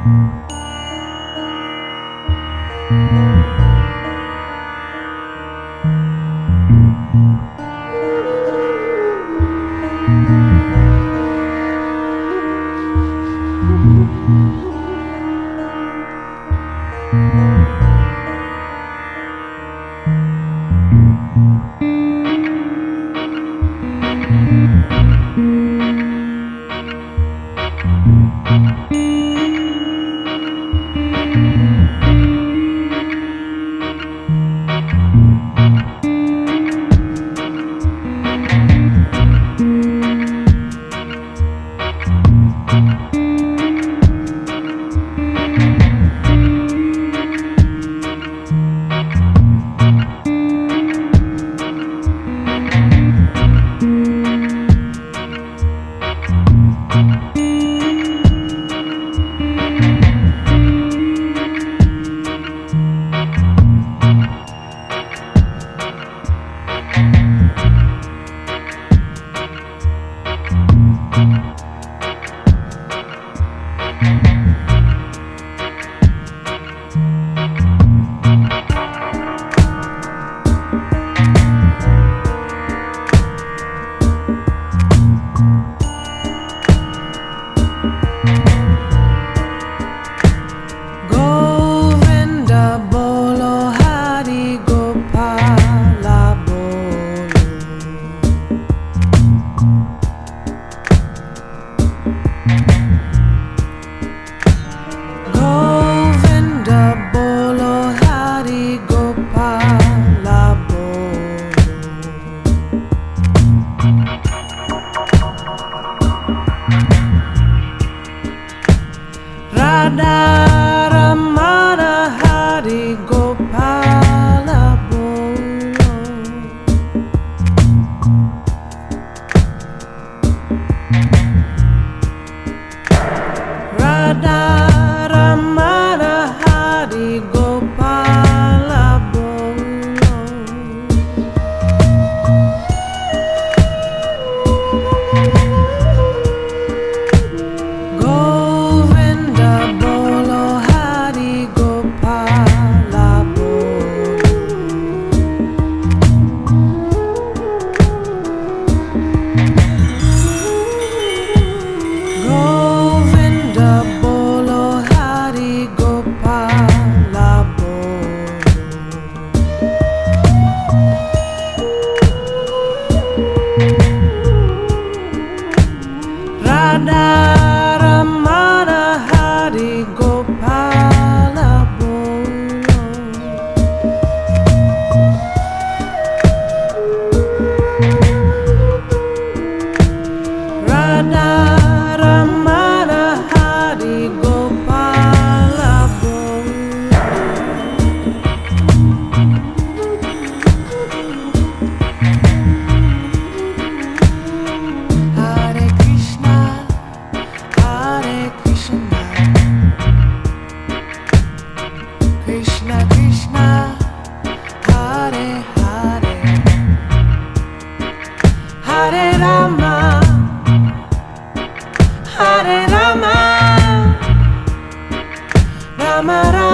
Mm-hmm. amarás.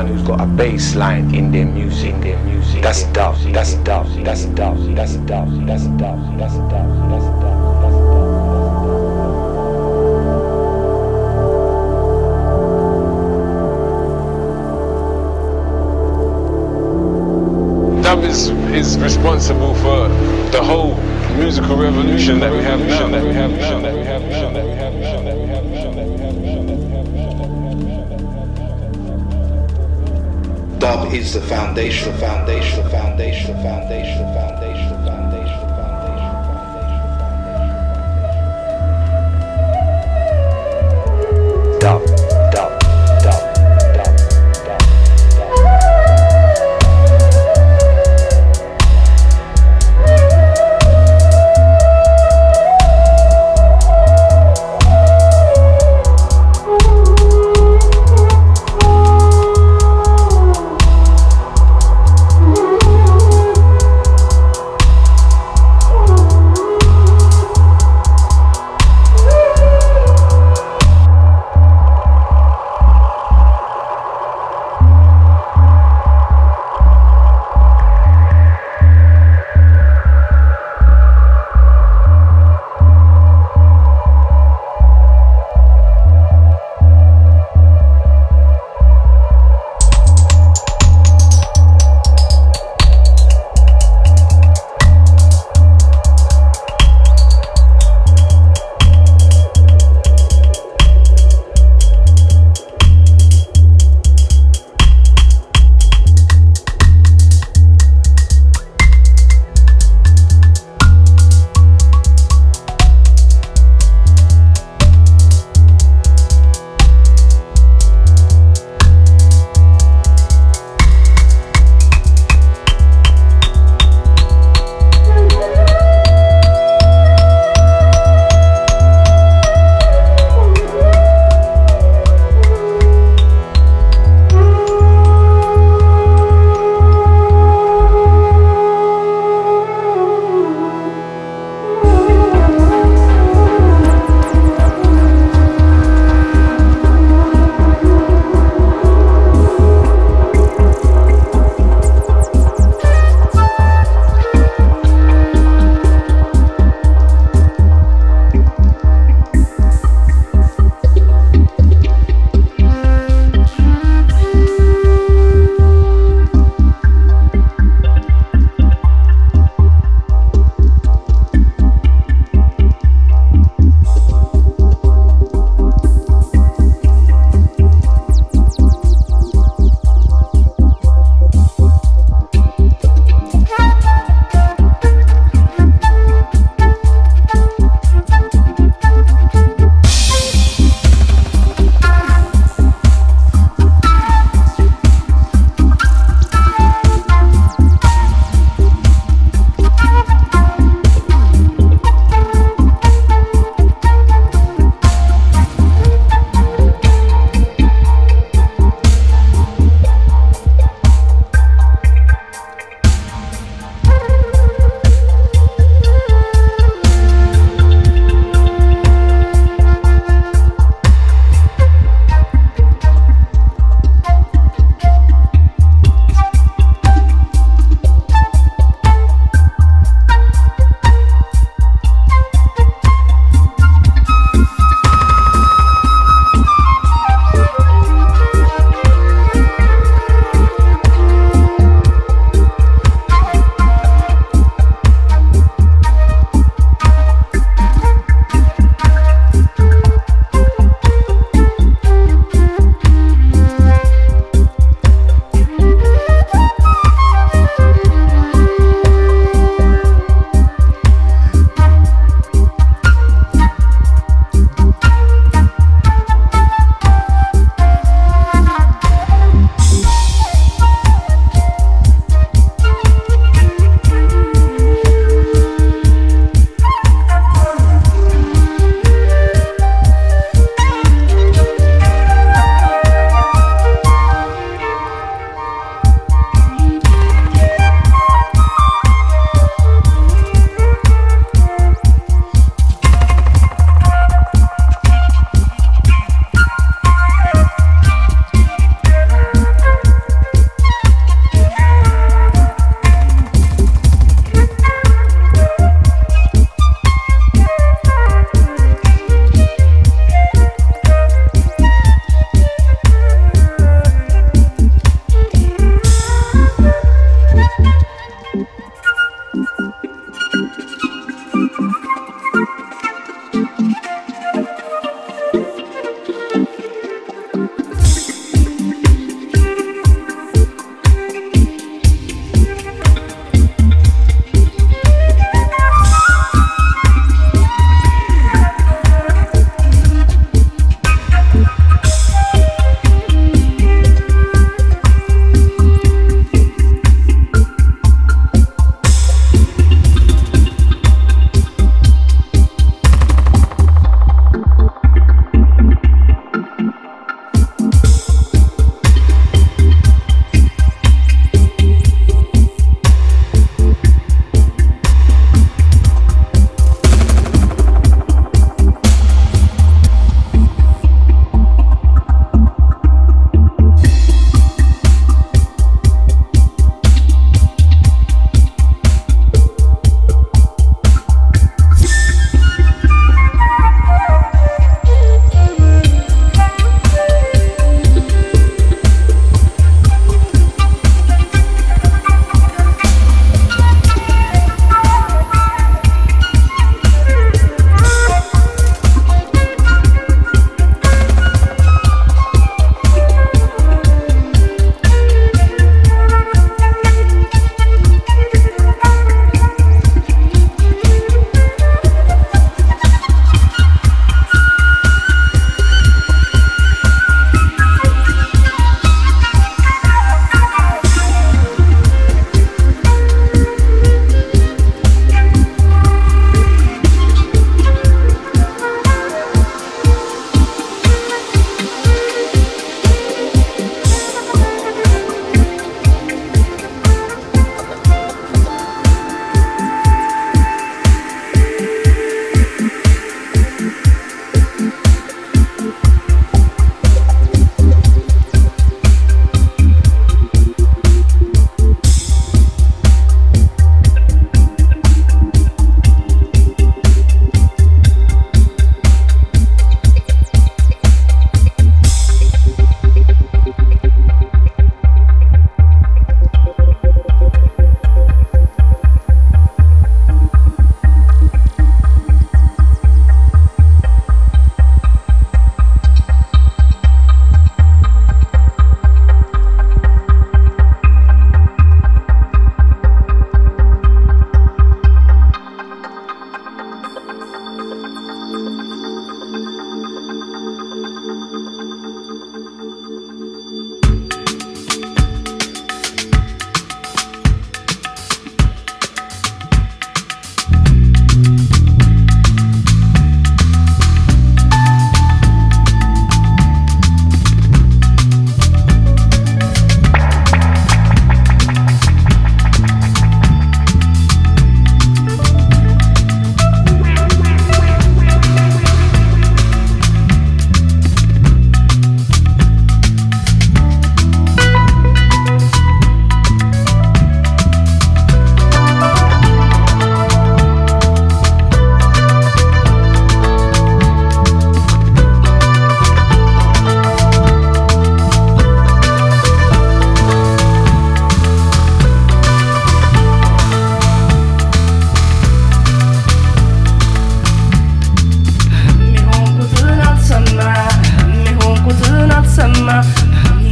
Anyone who's got a bass line in their music, in their music, that's dub, that's dub, that's dub, that's dub, that's dub, that's dub, that's dub. Dub is, is responsible for the whole musical revolution that we have now. That we have now. That we have now. That we have now. Dub is the foundation, the foundation, the foundation, the foundation, the foundation,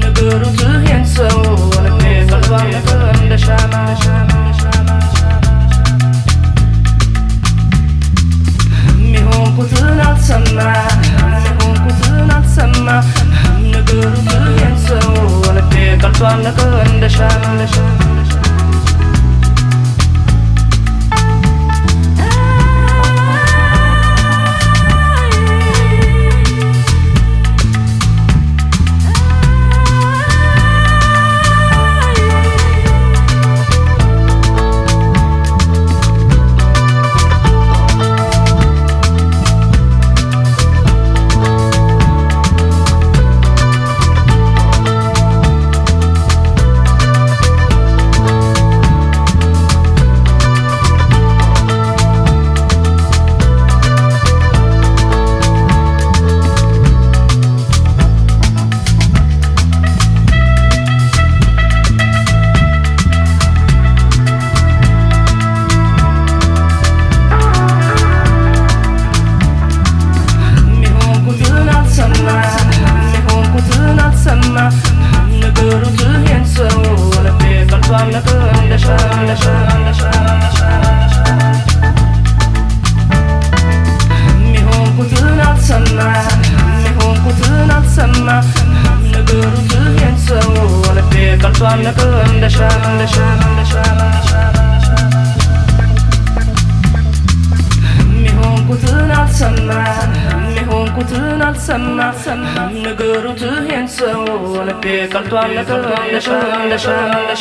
ነገሩ ትሄን ሰው ልቤ ቀልባ ነገር እንደ ሻማ። የሚሆንኩትን አልሰማ እንደ ሻማ።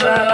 Russia.